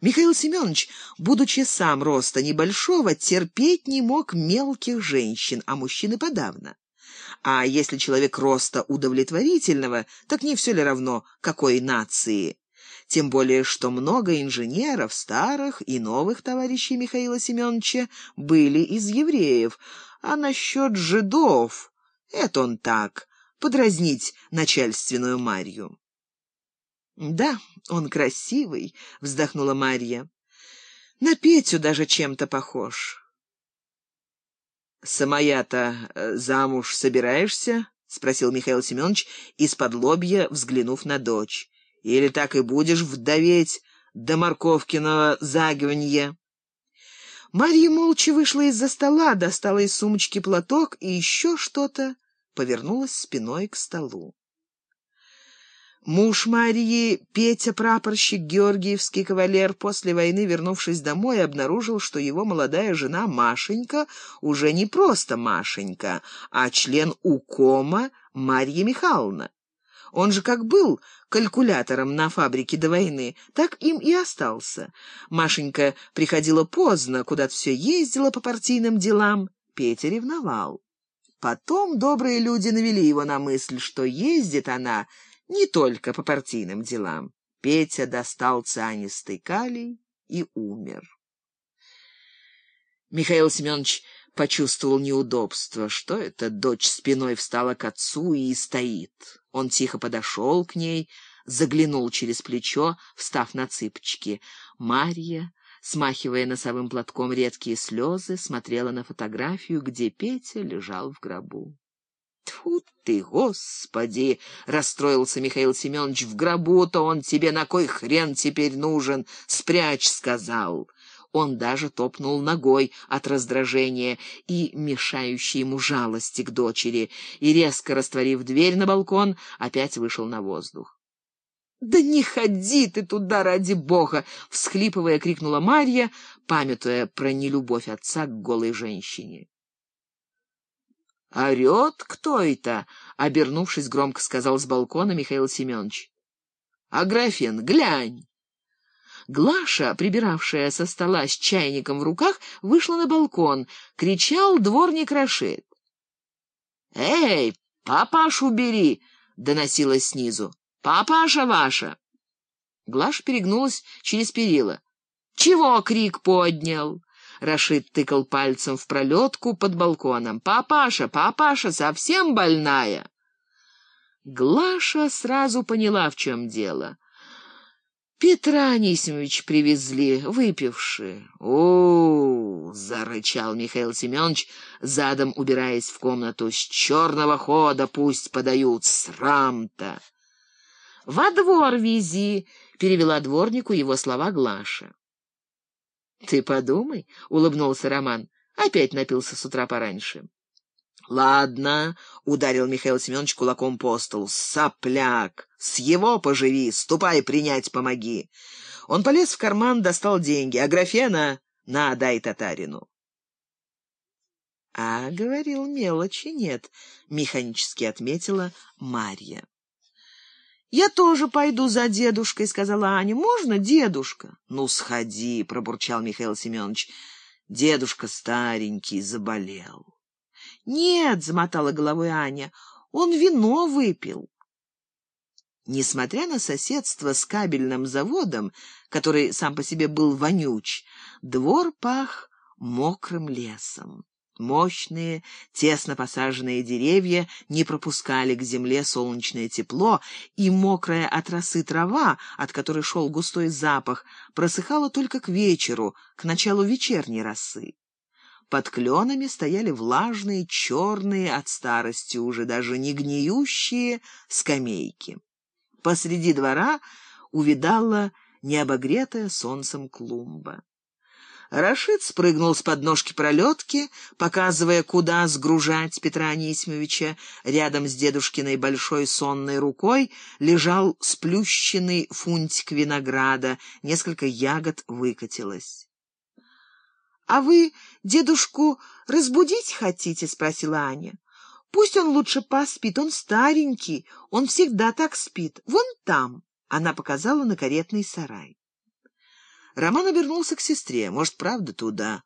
Михаил Семенович, будучи сам роста небольшого, терпеть не мог мелких женщин, а мужчины подавно. А если человек роста удовлетворительного, так не все ли равно, какой нации? Тем более, что много инженеров, старых и новых товарищей Михаила Семеновича, были из евреев, а насчет жидов — это он так, подразнить начальственную Марью. «Да, он красивый», — вздохнула Марья. «На Петю даже чем-то похож». «Самая-то э, замуж собираешься?» — спросил Михаил Семенович из-под лобья, взглянув на дочь. «Или так и будешь вдоветь до морковкиного загиванья?» Марья молча вышла из-за стола, достала из сумочки платок и еще что-то, повернулась спиной к столу. Муж Марии, Петя, прапорщик, георгиевский кавалер, после войны, вернувшись домой, обнаружил, что его молодая жена Машенька уже не просто Машенька, а член УКОМа Марья Михайловна. Он же как был калькулятором на фабрике до войны, так им и остался. Машенька приходила поздно, куда-то все ездила по партийным делам. Петя ревновал. Потом добрые люди навели его на мысль, что ездит она не только по партийным делам. Петя достал цианистый калий и умер. Михаил Семенович почувствовал неудобство. Что это дочь спиной встала к отцу и стоит? Он тихо подошел к ней, заглянул через плечо, встав на цыпочки. Марья, смахивая носовым платком редкие слезы, смотрела на фотографию, где Петя лежал в гробу. Тьфу ты, господи! — расстроился Михаил Семенович. — В гробу-то он тебе на кой хрен теперь нужен? Спрячь, — сказал. Он даже топнул ногой от раздражения и мешающей ему жалости к дочери, и, резко растворив дверь на балкон, опять вышел на воздух. «Да не ходи ты туда, ради бога!» — всхлипывая, крикнула Марья, памятуя про нелюбовь отца к голой женщине. «Орет кто это?» — обернувшись, громко сказал с балкона Михаил Семенович. «Аграфен, глянь!» Глаша, прибиравшая со стола с чайником в руках, вышла на балкон. Кричал дворник Рашид. «Эй, папашу бери!» — доносилось снизу. «Папаша ваша!» Глаша перегнулась через перила. «Чего крик поднял?» Рашид тыкал пальцем в пролетку под балконом. «Папаша, папаша, совсем больная!» Глаша сразу поняла, в чем дело. Петра Анисимович привезли, выпивши. О, зарычал Михаил Семенович, задом убираясь в комнату. С черного хода пусть подают, срам-то. Во двор вези, перевела дворнику его слова Глаша. Ты подумай, улыбнулся Роман. Опять напился с утра пораньше. «Ладно», — ударил Михаил Семенович кулаком по столу, — «сопляк! С его поживи, ступай принять помоги!» Он полез в карман, достал деньги. «А графена на, дай татарину!» «А, — говорил, — мелочи нет», — механически отметила Марья. «Я тоже пойду за дедушкой», — сказала Аня. «Можно, дедушка?» «Ну, сходи», — пробурчал Михаил Семенович. «Дедушка старенький, заболел». «Нет», — замотала головой Аня, — «он вино выпил». Несмотря на соседство с кабельным заводом, который сам по себе был вонюч, двор пах мокрым лесом. Мощные, тесно посаженные деревья не пропускали к земле солнечное тепло, и мокрая от росы трава, от которой шел густой запах, просыхала только к вечеру, к началу вечерней росы. Под кленами стояли влажные, черные от старости уже даже не гниющие скамейки. Посреди двора увидала необогретая солнцем клумба. Рашид спрыгнул с подножки пролетки, показывая, куда сгружать Петра Анисимовича. Рядом с дедушкиной большой сонной рукой лежал сплющенный фунтик винограда, несколько ягод выкатилось. — А вы дедушку разбудить хотите? — спросила Аня. — Пусть он лучше поспит, он старенький, он всегда так спит. Вон там, — она показала на каретный сарай. Роман обернулся к сестре. «Может, правда туда?»